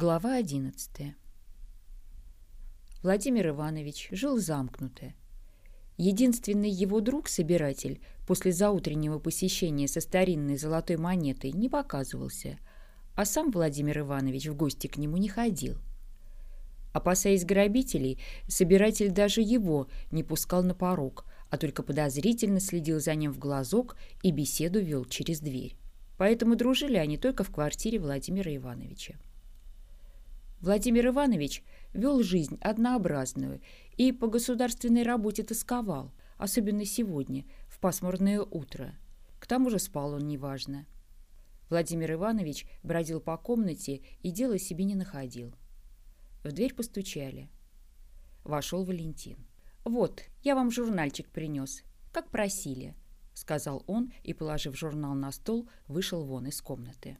Глава 11. Владимир Иванович жил замкнуто. Единственный его друг-собиратель после заутреннего посещения со старинной золотой монетой не показывался, а сам Владимир Иванович в гости к нему не ходил. Опасаясь грабителей, собиратель даже его не пускал на порог, а только подозрительно следил за ним в глазок и беседу вел через дверь. Поэтому дружили они только в квартире Владимира Ивановича. Владимир Иванович вел жизнь однообразную и по государственной работе тосковал, особенно сегодня, в пасмурное утро. К тому же спал он неважно. Владимир Иванович бродил по комнате и дела себе не находил. В дверь постучали. Вошел Валентин. «Вот, я вам журнальчик принес, как просили», — сказал он и, положив журнал на стол, вышел вон из комнаты.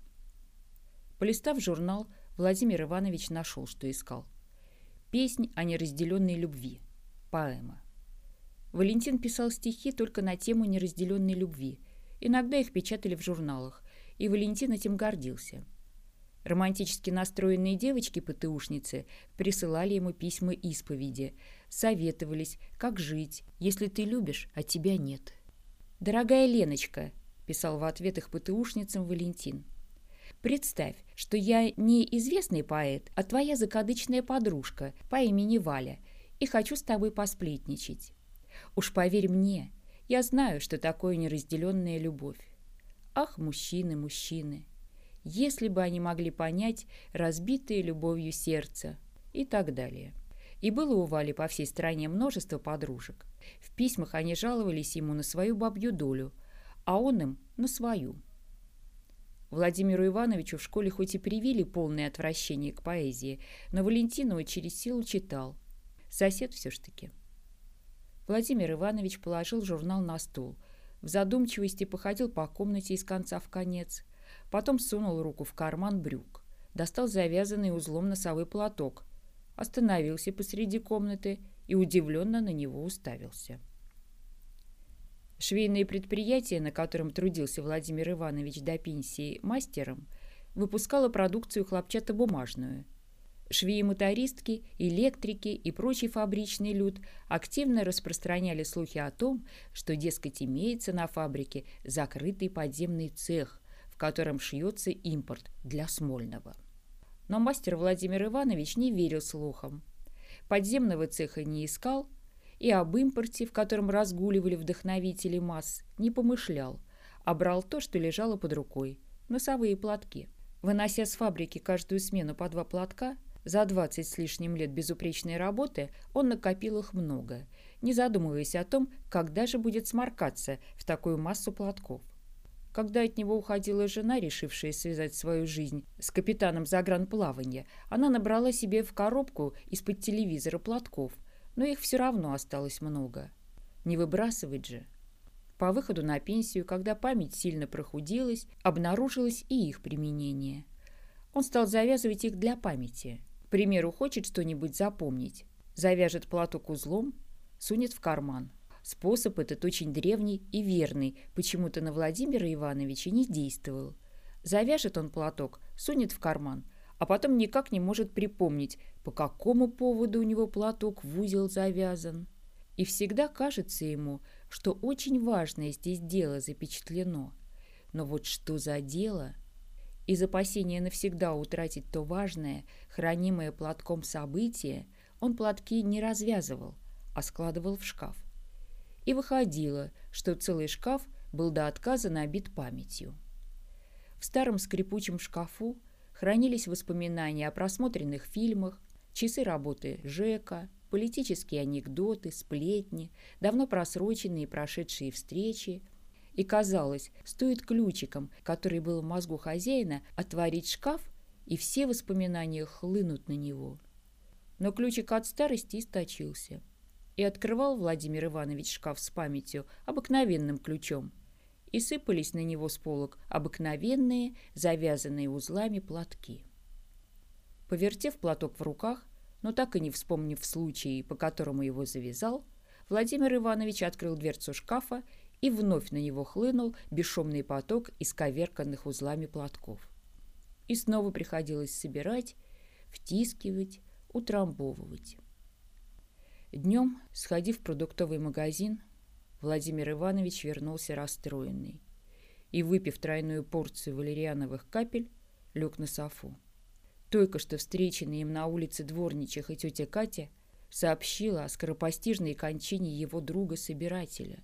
Полистав журнал, Владимир Иванович нашел, что искал. Песнь о неразделенной любви. Поэма. Валентин писал стихи только на тему неразделенной любви. Иногда их печатали в журналах, и Валентин этим гордился. Романтически настроенные девочки-ПТУшницы присылали ему письма исповеди, советовались, как жить, если ты любишь, а тебя нет. «Дорогая Леночка», — писал в ответ их ПТУшницам Валентин, — Представь, что я не известный поэт, а твоя закадычная подружка по имени Валя, и хочу с тобой посплетничать. Уж поверь мне, я знаю, что такое неразделенная любовь. Ах, мужчины, мужчины! Если бы они могли понять разбитое любовью сердце и так далее. И было у Вали по всей стране множество подружек. В письмах они жаловались ему на свою бабью долю, а он им на свою – Владимиру Ивановичу в школе хоть и привили полное отвращение к поэзии, но Валентину через силу читал. Сосед все ж таки. Владимир Иванович положил журнал на стол. В задумчивости походил по комнате из конца в конец. Потом сунул руку в карман брюк. Достал завязанный узлом носовой платок. Остановился посреди комнаты и удивленно на него уставился. Швейное предприятие, на котором трудился Владимир Иванович до пенсии мастером, выпускало продукцию хлопчатобумажную. Швеи-мотористки, электрики и прочий фабричный люд активно распространяли слухи о том, что, дескать, имеется на фабрике закрытый подземный цех, в котором шьется импорт для Смольного. Но мастер Владимир Иванович не верил слухам. Подземного цеха не искал – и об импорте, в котором разгуливали вдохновители масс, не помышлял, а брал то, что лежало под рукой – носовые платки. Вынося с фабрики каждую смену по два платка, за 20 с лишним лет безупречной работы он накопил их много, не задумываясь о том, когда же будет сморкаться в такую массу платков. Когда от него уходила жена, решившая связать свою жизнь с капитаном загранплавания, она набрала себе в коробку из-под телевизора платков – но их все равно осталось много. Не выбрасывать же. По выходу на пенсию, когда память сильно прохудилась, обнаружилось и их применение. Он стал завязывать их для памяти. К примеру, хочет что-нибудь запомнить. Завяжет платок узлом, сунет в карман. Способ этот очень древний и верный, почему-то на Владимира Ивановича не действовал. Завяжет он платок, сунет в карман – а потом никак не может припомнить, по какому поводу у него платок в узел завязан. И всегда кажется ему, что очень важное здесь дело запечатлено. Но вот что за дело? Из опасения навсегда утратить то важное, хранимое платком событие, он платки не развязывал, а складывал в шкаф. И выходило, что целый шкаф был до отказа набит памятью. В старом скрипучем шкафу хранились воспоминания о просмотренных фильмах, часы работы Жека, политические анекдоты, сплетни, давно просроченные и прошедшие встречи. И казалось, стоит ключиком, который был в мозгу хозяина, отворить шкаф, и все воспоминания хлынут на него. Но ключик от старости источился. И открывал Владимир Иванович шкаф с памятью обыкновенным ключом – и сыпались на него с полок обыкновенные, завязанные узлами платки. Повертев платок в руках, но так и не вспомнив случай, по которому его завязал, Владимир Иванович открыл дверцу шкафа и вновь на него хлынул бесшумный поток из коверканных узлами платков. И снова приходилось собирать, втискивать, утрамбовывать. Днем, сходив в продуктовый магазин, Владимир Иванович вернулся расстроенный и, выпив тройную порцию валериановых капель, лег на софу. Только что встреченная им на улице дворничих и тетя Катя сообщила о скоропостижной кончине его друга-собирателя.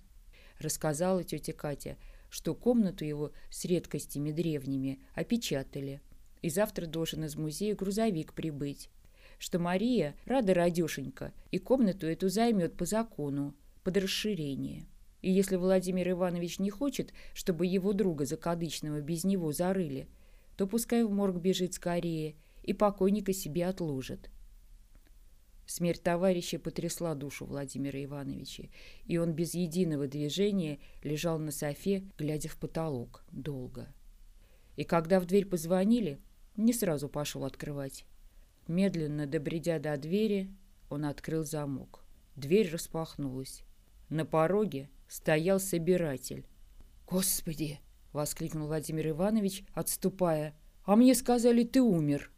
Рассказала тетя Катя, что комнату его с редкостями древними опечатали, и завтра должен из музея грузовик прибыть, что Мария рада радешенька и комнату эту займет по закону, под расширение. И если Владимир Иванович не хочет, чтобы его друга закадычного без него зарыли, то пускай в морг бежит скорее и покойника себе отложит. Смерть товарища потрясла душу Владимира Ивановича, и он без единого движения лежал на софе, глядя в потолок, долго. И когда в дверь позвонили, не сразу пошел открывать. Медленно добредя до двери, он открыл замок. Дверь распахнулась. На пороге стоял собиратель. «Господи!» — воскликнул Владимир Иванович, отступая. «А мне сказали, ты умер!»